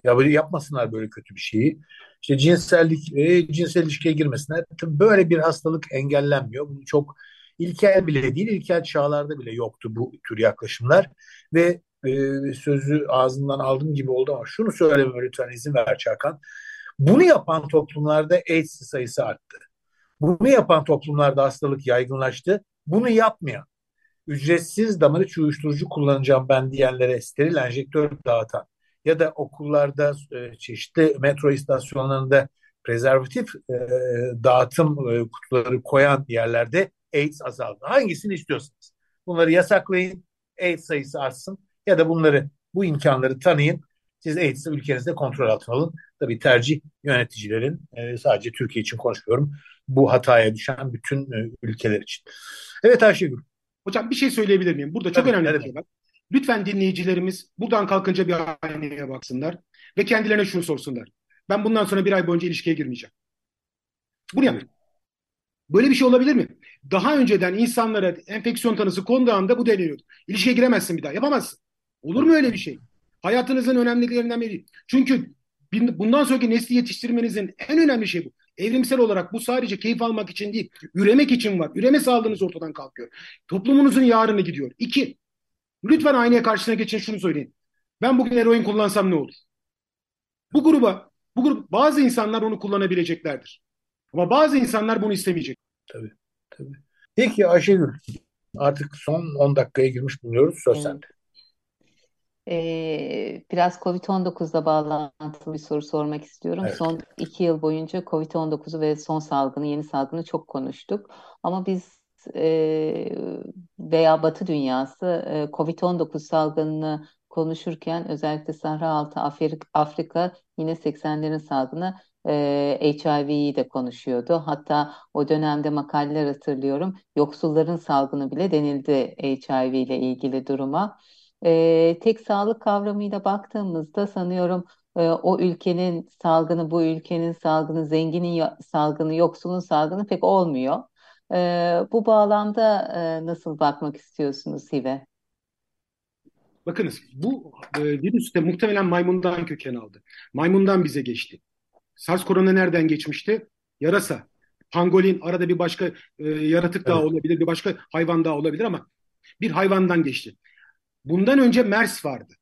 ya böyle yapmasınlar böyle kötü bir şeyi. İşte cinsellik, e, cinsel ilişkiye girmesinler. Tabii böyle bir hastalık engellenmiyor. Bu çok ilkel bile değil, ilkel çağlarda bile yoktu bu tür yaklaşımlar. Ve e, sözü ağzından aldığım gibi oldu ama şunu söylememe lütfen izin ver Çakan. Bunu yapan toplumlarda AIDS sayısı arttı. Bunu yapan toplumlarda hastalık yaygınlaştı. Bunu yapmayan, ücretsiz damar içi uyuşturucu kullanacağım ben diyenlere steril enjektör dağıtan ya da okullarda e, çeşitli metro istasyonlarında prezervatif e, dağıtım e, kutuları koyan yerlerde AIDS azaldı. Hangisini istiyorsanız. Bunları yasaklayın, AIDS sayısı artsın ya da bunları bu imkanları tanıyın. Siz AIDS'i ülkenizde kontrol altına alın. Tabii tercih yöneticilerin sadece Türkiye için konuşmuyorum. Bu hataya düşen bütün e, ülkeler için. Evet Ayşegül. Hocam bir şey söyleyebilir miyim? Burada çok Tabii, önemli bir şey var. Lütfen dinleyicilerimiz buradan kalkınca bir aynaya baksınlar ve kendilerine şunu sorsunlar. Ben bundan sonra bir ay boyunca ilişkiye girmeyeceğim. Bunu yapın. Böyle bir şey olabilir mi? Daha önceden insanlara enfeksiyon tanısı konduğu anda bu deniyordu. İlişkiye giremezsin bir daha. Yapamazsın. Olur mu öyle bir şey? Hayatınızın önemlilerinden biri. Çünkü bundan sonraki nesli yetiştirmenizin en önemli şey bu. Evrimsel olarak bu sadece keyif almak için değil, üremek için var. Üreme sağlığınız ortadan kalkıyor. Toplumunuzun yarını gidiyor. İki, lütfen aynaya karşısına geçin şunu söyleyin. Ben bugün eroin kullansam ne olur? Bu gruba, bu grup bazı insanlar onu kullanabileceklerdir. Ama bazı insanlar bunu istemeyecek. Tabii, tabii. Peki Ayşegül, artık son 10 dakikaya girmiş bulunuyoruz. Söz sende. Ee, biraz Covid-19'la bağlantılı bir soru sormak istiyorum. Evet. Son iki yıl boyunca Covid-19'u ve son salgını, yeni salgını çok konuştuk. Ama biz e, veya Batı dünyası e, Covid-19 salgınını konuşurken özellikle Sahra Altı Afrika, Afrika yine 80'lerin salgını e, HIV'yi de konuşuyordu. Hatta o dönemde makaleler hatırlıyorum. Yoksulların salgını bile denildi HIV ile ilgili duruma. E, tek sağlık kavramıyla baktığımızda sanıyorum e, o ülkenin salgını, bu ülkenin salgını, zenginin salgını, yoksulun salgını pek olmuyor. E, bu bağlamda e, nasıl bakmak istiyorsunuz Hive? Bakınız bu e, virüs de muhtemelen maymundan köken aldı. Maymundan bize geçti. SARS korona nereden geçmişti? Yarasa. Pangolin arada bir başka e, yaratık daha olabilir, bir başka hayvan daha olabilir ama bir hayvandan geçti. Bundan önce MERS vardı.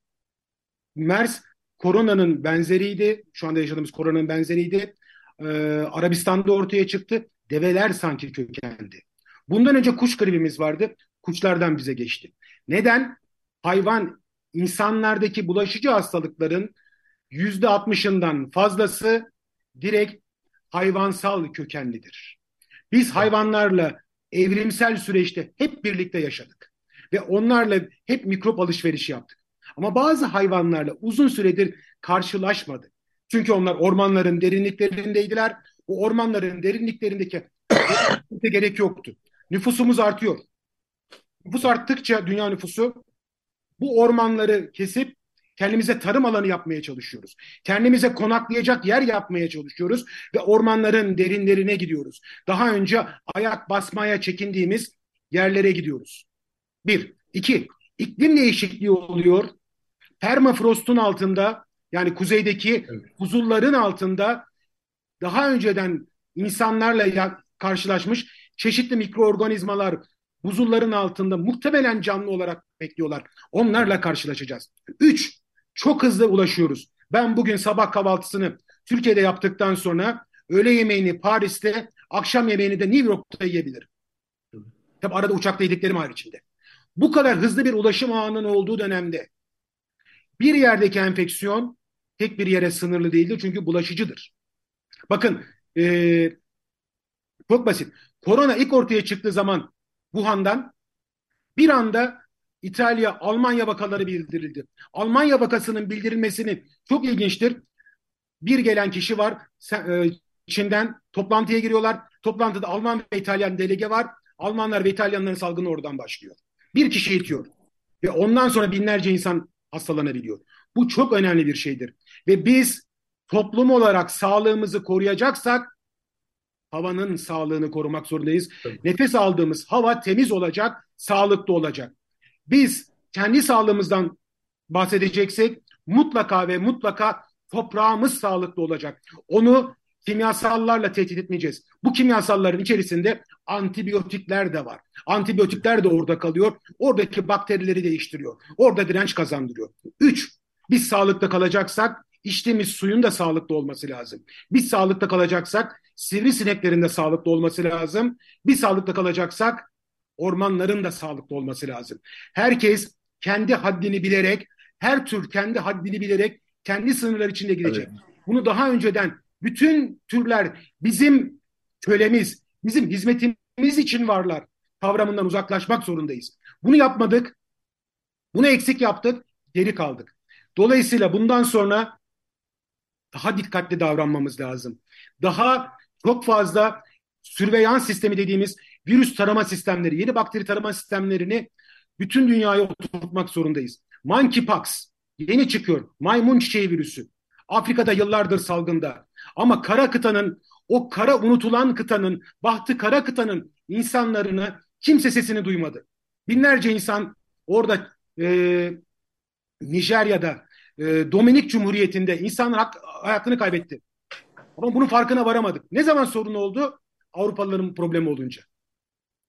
MERS koronanın benzeriydi. Şu anda yaşadığımız koronanın benzeriydi. Ee, Arabistan'da ortaya çıktı. Develer sanki kökendi. Bundan önce kuş gribimiz vardı. Kuşlardan bize geçti. Neden? hayvan insanlardaki bulaşıcı hastalıkların yüzde altmışından fazlası direkt hayvansal kökenlidir. Biz hayvanlarla evrimsel süreçte hep birlikte yaşadık ve onlarla hep mikrop alışverişi yaptık. Ama bazı hayvanlarla uzun süredir karşılaşmadık. Çünkü onlar ormanların derinliklerindeydiler. O ormanların derinliklerindeki (coughs) gerek yoktu. Nüfusumuz artıyor. Nüfus arttıkça dünya nüfusu bu ormanları kesip kendimize tarım alanı yapmaya çalışıyoruz. Kendimize konaklayacak yer yapmaya çalışıyoruz ve ormanların derinlerine gidiyoruz. Daha önce ayak basmaya çekindiğimiz yerlere gidiyoruz. Bir. iki, iklim değişikliği oluyor. Permafrostun altında yani kuzeydeki buzulların altında daha önceden insanlarla karşılaşmış çeşitli mikroorganizmalar buzulların altında muhtemelen canlı olarak bekliyorlar. Onlarla karşılaşacağız. Üç, çok hızlı ulaşıyoruz. Ben bugün sabah kahvaltısını Türkiye'de yaptıktan sonra öğle yemeğini Paris'te, akşam yemeğini de New York'ta yiyebilirim. Tabi arada uçakta yediklerim haricinde. Bu kadar hızlı bir ulaşım ağının olduğu dönemde bir yerdeki enfeksiyon tek bir yere sınırlı değildir çünkü bulaşıcıdır. Bakın ee, çok basit. Korona ilk ortaya çıktığı zaman Wuhan'dan bir anda İtalya, Almanya vakaları bildirildi. Almanya vakasının bildirilmesinin çok ilginçtir. Bir gelen kişi var e, Çin'den toplantıya giriyorlar. Toplantıda Alman ve İtalyan delege var. Almanlar ve İtalyanların salgını oradan başlıyor. Bir kişi itiyor. Ve ondan sonra binlerce insan hastalanabiliyor. Bu çok önemli bir şeydir. Ve biz toplum olarak sağlığımızı koruyacaksak havanın sağlığını korumak zorundayız. Tabii. Nefes aldığımız hava temiz olacak, sağlıklı olacak. Biz kendi sağlığımızdan bahsedeceksek mutlaka ve mutlaka toprağımız sağlıklı olacak. Onu kimyasallarla tehdit etmeyeceğiz. Bu kimyasalların içerisinde antibiyotikler de var. Antibiyotikler de orada kalıyor. Oradaki bakterileri değiştiriyor. Orada direnç kazandırıyor. Üç, biz sağlıklı kalacaksak içtiğimiz suyun da sağlıklı olması lazım. Biz sağlıklı kalacaksak sivrisineklerin de sağlıklı olması lazım. Biz sağlıklı kalacaksak ormanların da sağlıklı olması lazım. Herkes kendi haddini bilerek, her tür kendi haddini bilerek kendi sınırlar içinde gidecek. Evet. Bunu daha önceden bütün türler bizim kölemiz, bizim hizmetimiz için varlar kavramından uzaklaşmak zorundayız. Bunu yapmadık, bunu eksik yaptık, geri kaldık. Dolayısıyla bundan sonra daha dikkatli davranmamız lazım. Daha çok fazla sürveyans sistemi dediğimiz virüs tarama sistemleri, yeni bakteri tarama sistemlerini bütün dünyaya oturtmak zorundayız. Monkeypox yeni çıkıyor. Maymun çiçeği virüsü. Afrika'da yıllardır salgında. Ama kara kıtanın, o kara unutulan kıtanın, bahtı kara kıtanın insanlarını kimse sesini duymadı. Binlerce insan orada e, Nijerya'da, e, Dominik Cumhuriyeti'nde insanlar hak, hayatını kaybetti. Ama bunun farkına varamadık. Ne zaman sorun oldu? Avrupalıların problemi olunca.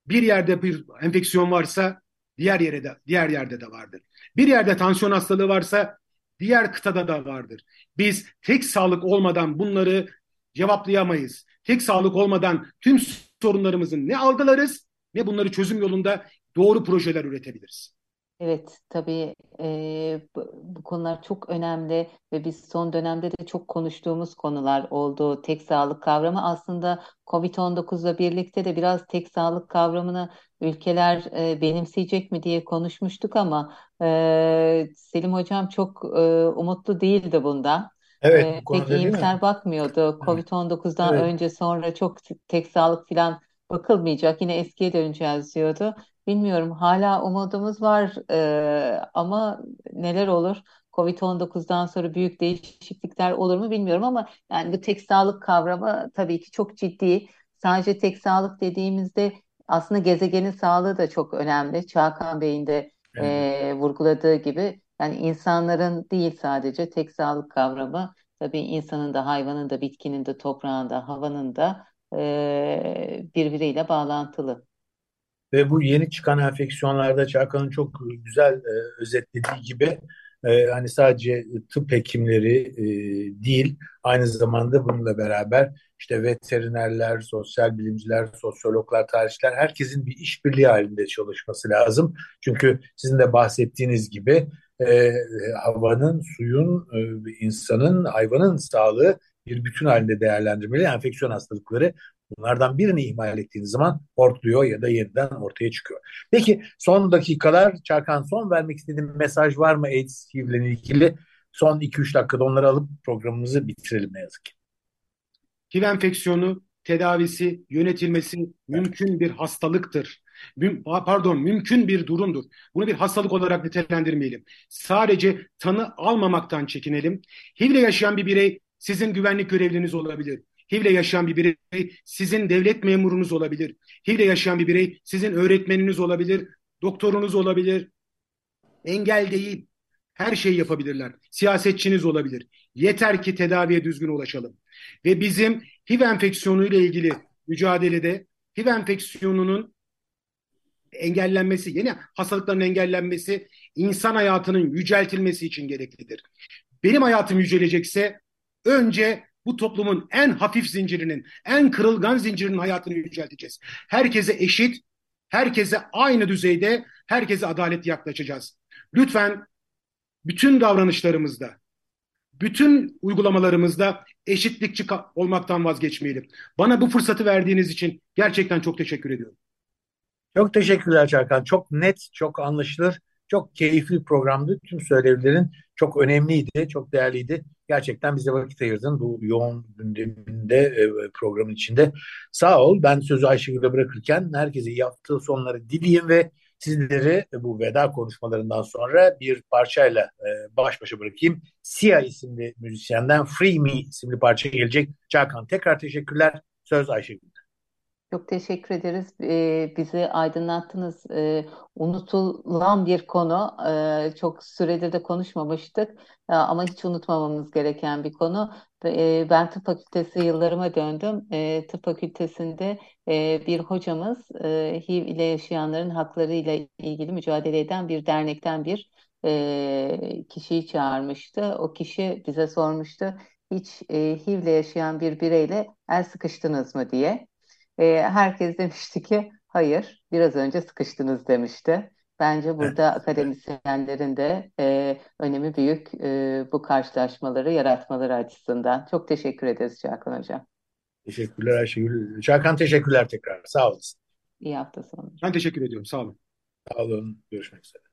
Bir yerde bir enfeksiyon varsa diğer yere de diğer yerde de vardır. Bir yerde tansiyon hastalığı varsa diğer kıtada da vardır. Biz tek sağlık olmadan bunları cevaplayamayız. Tek sağlık olmadan tüm sorunlarımızın ne algılarız ne bunları çözüm yolunda doğru projeler üretebiliriz. Evet, tabii e, bu, bu konular çok önemli ve biz son dönemde de çok konuştuğumuz konular oldu. Tek sağlık kavramı aslında COVID-19'la birlikte de biraz tek sağlık kavramını ülkeler e, benimseyecek mi diye konuşmuştuk ama e, Selim Hocam çok e, umutlu değildi bundan. Evet, e, pek iyimser bakmıyordu. COVID-19'dan evet. önce sonra çok tek sağlık falan bakılmayacak. Yine eskiye döneceğiz diyordu. Bilmiyorum hala umudumuz var e, ama neler olur? Covid-19'dan sonra büyük değişiklikler olur mu bilmiyorum ama yani bu tek sağlık kavramı tabii ki çok ciddi. Sadece tek sağlık dediğimizde aslında gezegenin sağlığı da çok önemli. Çağkan Bey'in de evet. e, vurguladığı gibi yani insanların değil sadece tek sağlık kavramı tabii insanın da hayvanın da bitkinin de toprağın da havanın da e, birbiriyle bağlantılı. Ve bu yeni çıkan enfeksiyonlarda Çakan'ın çok güzel e, özetlediği gibi e, hani sadece tıp hekimleri e, değil, aynı zamanda bununla beraber işte veterinerler, sosyal bilimciler, sosyologlar, tarihçiler herkesin bir işbirliği halinde çalışması lazım. Çünkü sizin de bahsettiğiniz gibi e, havanın, suyun, e, insanın, hayvanın sağlığı bir bütün halinde değerlendirmeli. Enfeksiyon hastalıkları bunlardan birini ihmal ettiğiniz zaman ortluyor ya da yeniden ortaya çıkıyor. Peki son dakikalar Çakan son vermek istediğim mesaj var mı AIDS HIV ile ilgili? Son 2-3 dakikada onları alıp programımızı bitirelim ne yazık ki. HIV enfeksiyonu tedavisi, yönetilmesi mümkün bir hastalıktır. Müm, pardon, mümkün bir durumdur. Bunu bir hastalık olarak nitelendirmeyelim. Sadece tanı almamaktan çekinelim. HIV ile yaşayan bir birey sizin güvenlik görevliniz olabilir. HIV ile yaşayan bir birey sizin devlet memurunuz olabilir. HIV ile yaşayan bir birey sizin öğretmeniniz olabilir, doktorunuz olabilir. Engel değil. Her şeyi yapabilirler. Siyasetçiniz olabilir. Yeter ki tedaviye düzgün ulaşalım. Ve bizim HIV enfeksiyonu ile ilgili mücadelede HIV enfeksiyonunun engellenmesi, yeni hastalıkların engellenmesi insan hayatının yüceltilmesi için gereklidir. Benim hayatım yücelecekse önce bu toplumun en hafif zincirinin, en kırılgan zincirinin hayatını yücelteceğiz. Herkese eşit, herkese aynı düzeyde, herkese adalet yaklaşacağız. Lütfen bütün davranışlarımızda, bütün uygulamalarımızda eşitlikçi olmaktan vazgeçmeyelim. Bana bu fırsatı verdiğiniz için gerçekten çok teşekkür ediyorum. Çok teşekkürler Çarkan. Çok net, çok anlaşılır, çok keyifli programdı. Tüm söylevlerin çok önemliydi, çok değerliydi. Gerçekten bize vakit ayırdın bu yoğun gündeminde e, programın içinde. Sağ ol. Ben sözü Ayşegül'e bırakırken herkese yaptığı sonları dileyim ve sizleri bu veda konuşmalarından sonra bir parçayla e, baş başa bırakayım. Sia isimli müzisyenden Free Me isimli parça gelecek. Çakan tekrar teşekkürler. Söz Ayşegül'de. Çok teşekkür ederiz. Ee, bizi aydınlattınız. Ee, unutulan bir konu. Ee, çok süredir de konuşmamıştık. Ee, ama hiç unutmamamız gereken bir konu. Ee, ben tıp fakültesi yıllarıma döndüm. Ee, tıp fakültesinde e, bir hocamız e, HIV ile yaşayanların hakları ile ilgili mücadele eden bir dernekten bir e, kişiyi çağırmıştı. O kişi bize sormuştu. Hiç e, HIV ile yaşayan bir bireyle el sıkıştınız mı diye. E, herkes demişti ki hayır biraz önce sıkıştınız demişti. Bence burada akademisyenlerin de e, önemi büyük e, bu karşılaşmaları yaratmaları açısından. Çok teşekkür ederiz Çakan Hocam. Teşekkürler Ayşegül. Çakan teşekkürler tekrar. Sağ olasın. İyi hafta sonu. Ben teşekkür ediyorum. Sağ olun. Sağ olun. Görüşmek üzere.